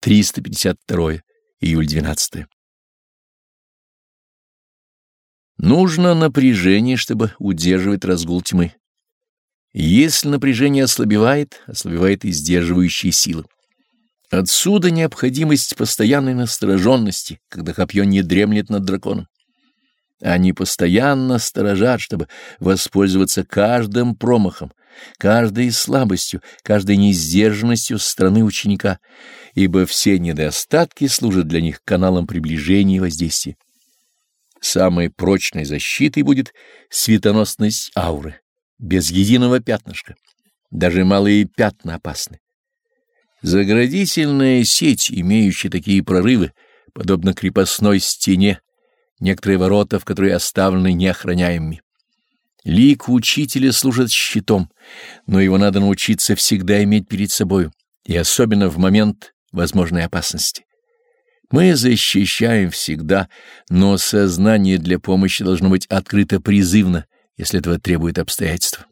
352 июль 12. Нужно напряжение, чтобы удерживать разгул тьмы. Если напряжение ослабевает, ослабевает и сдерживающие силы. Отсюда необходимость постоянной настороженности, когда копье не дремлет над драконом. Они постоянно сторожат, чтобы воспользоваться каждым промахом, каждой слабостью, каждой несдержанностью стороны ученика, ибо все недостатки служат для них каналом приближения и воздействия. Самой прочной защитой будет светоносность ауры, без единого пятнышка. Даже малые пятна опасны. Заградительная сеть, имеющая такие прорывы, подобно крепостной стене, некоторые ворота, в которые оставлены неохраняемыми. Лик учителя служит щитом, но его надо научиться всегда иметь перед собою, и особенно в момент возможной опасности. Мы защищаем всегда, но сознание для помощи должно быть открыто призывно, если этого требует обстоятельства.